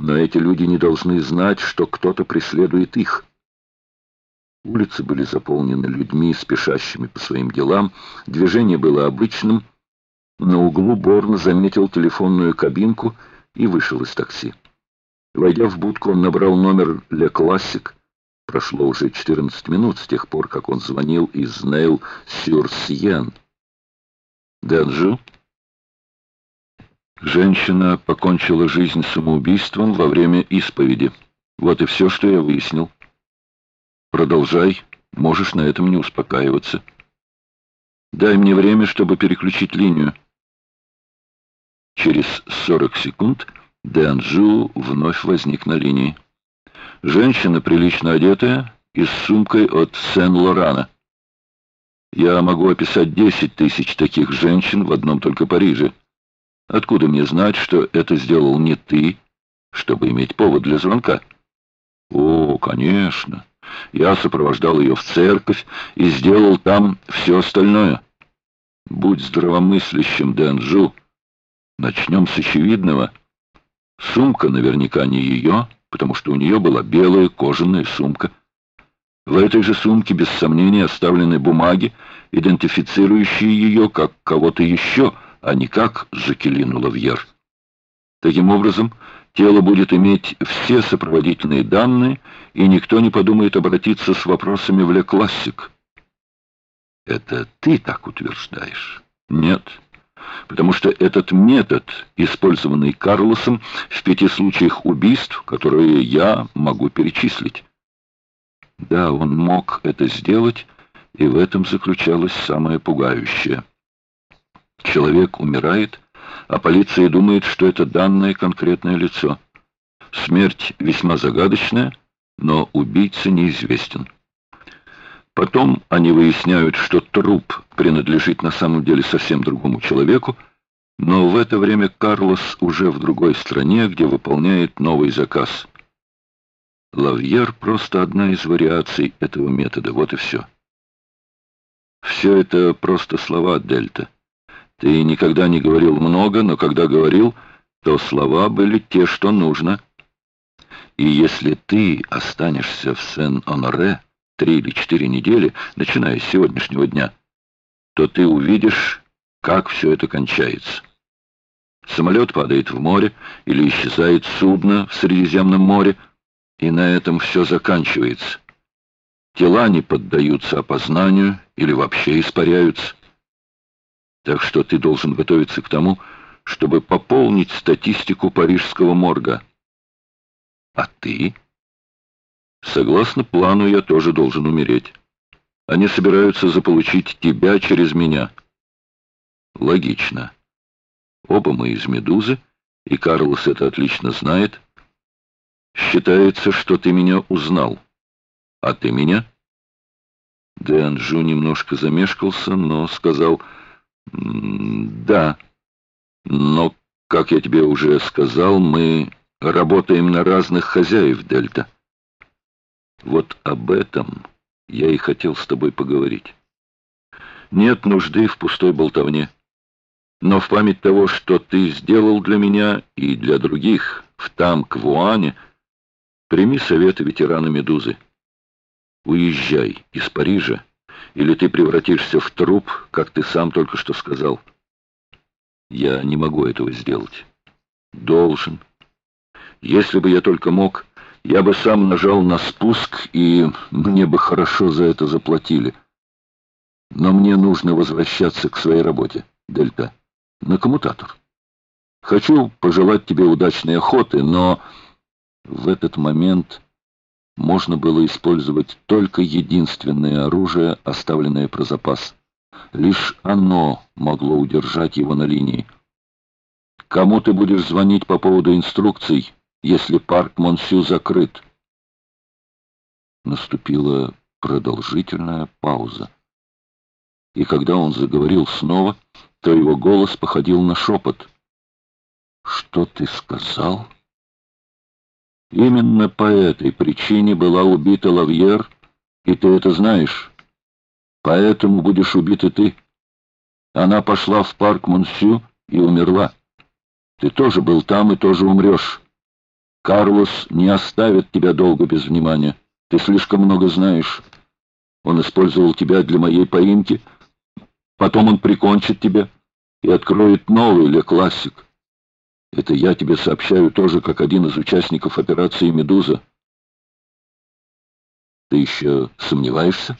Но эти люди не должны знать, что кто-то преследует их. Улицы были заполнены людьми, спешащими по своим делам. Движение было обычным. На углу Борн заметил телефонную кабинку и вышел из такси. Войдя в будку, он набрал номер «Ле Классик». Прошло уже 14 минут с тех пор, как он звонил из Нейл-Сюр-Сиен. «Дэнджу?» Женщина покончила жизнь самоубийством во время исповеди. Вот и все, что я выяснил. Продолжай, можешь на этом не успокаиваться. Дай мне время, чтобы переключить линию. Через 40 секунд Дэнджу вновь возник на линии. Женщина, прилично одетая, и с сумкой от Сен-Лорана. Я могу описать 10 тысяч таких женщин в одном только Париже. Откуда мне знать, что это сделал не ты, чтобы иметь повод для звонка? О, конечно. Я сопровождал ее в церковь и сделал там все остальное. Будь здравомыслящим, Дэнджу. Начнем с очевидного. Сумка наверняка не ее, потому что у нее была белая кожаная сумка. В этой же сумке, без сомнения, оставлены бумаги, идентифицирующие ее как кого-то еще — а не как Жакелину Лавьер. Таким образом, тело будет иметь все сопроводительные данные, и никто не подумает обратиться с вопросами в Ле Классик. Это ты так утверждаешь? Нет. Потому что этот метод, использованный Карлосом в пяти случаях убийств, которые я могу перечислить. Да, он мог это сделать, и в этом заключалось самое пугающее. Человек умирает, а полиция думает, что это данное конкретное лицо. Смерть весьма загадочная, но убийца неизвестен. Потом они выясняют, что труп принадлежит на самом деле совсем другому человеку, но в это время Карлос уже в другой стране, где выполняет новый заказ. Лавьер просто одна из вариаций этого метода, вот и все. Все это просто слова Дельта. Ты никогда не говорил много, но когда говорил, то слова были те, что нужно. И если ты останешься в Сен-Оноре три или четыре недели, начиная с сегодняшнего дня, то ты увидишь, как все это кончается. Самолет падает в море или исчезает судно в Средиземном море, и на этом все заканчивается. Тела не поддаются опознанию или вообще испаряются. Так что ты должен готовиться к тому, чтобы пополнить статистику парижского морга. А ты? Согласно плану, я тоже должен умереть. Они собираются заполучить тебя через меня. Логично. Оба мы из «Медузы», и Карлос это отлично знает. Считается, что ты меня узнал. А ты меня? Дэнджу немножко замешкался, но сказал... «Да, но, как я тебе уже сказал, мы работаем на разных хозяев Дельта. Вот об этом я и хотел с тобой поговорить. Нет нужды в пустой болтовне. Но в память того, что ты сделал для меня и для других в Там-Квуане, прими советы ветерана «Медузы». Уезжай из Парижа или ты превратишься в труп, как ты сам только что сказал. Я не могу этого сделать. Должен. Если бы я только мог, я бы сам нажал на спуск, и мне бы хорошо за это заплатили. Но мне нужно возвращаться к своей работе, Дельта, на коммутатор. Хочу пожелать тебе удачной охоты, но в этот момент можно было использовать только единственное оружие, оставленное про запас. Лишь оно могло удержать его на линии. «Кому ты будешь звонить по поводу инструкций, если парк Монсю закрыт?» Наступила продолжительная пауза. И когда он заговорил снова, то его голос походил на шепот. «Что ты сказал?» Именно по этой причине была убита Лавьер, и ты это знаешь. Поэтому будешь убит и ты. Она пошла в парк Монсю и умерла. Ты тоже был там и тоже умрешь. Карлос не оставит тебя долго без внимания. Ты слишком много знаешь. Он использовал тебя для моей поимки. Потом он прикончит тебя и откроет новый Ле Классик. Это я тебе сообщаю тоже, как один из участников операции «Медуза». Ты еще сомневаешься?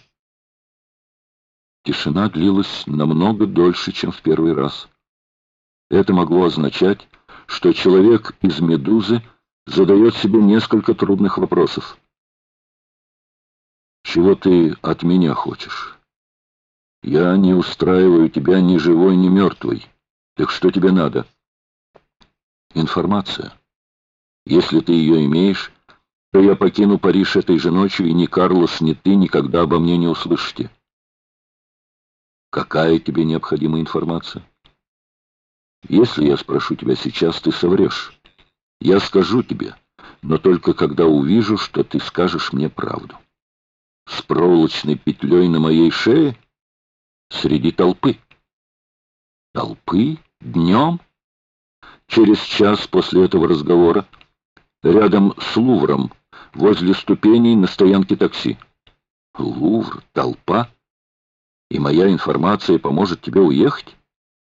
Тишина длилась намного дольше, чем в первый раз. Это могло означать, что человек из «Медузы» задает себе несколько трудных вопросов. «Чего ты от меня хочешь? Я не устраиваю тебя ни живой, ни мертвой. Так что тебе надо?» «Информация. Если ты ее имеешь, то я покину Париж этой же ночью, и ни Карлос, ни ты никогда обо мне не услышите». «Какая тебе необходима информация?» «Если я спрошу тебя сейчас, ты соврешь». Я скажу тебе, но только когда увижу, что ты скажешь мне правду. С проволочной петлей на моей шее среди толпы. Толпы? Днем? Через час после этого разговора, рядом с Лувром, возле ступеней на стоянке такси. Лувр, толпа? И моя информация поможет тебе уехать?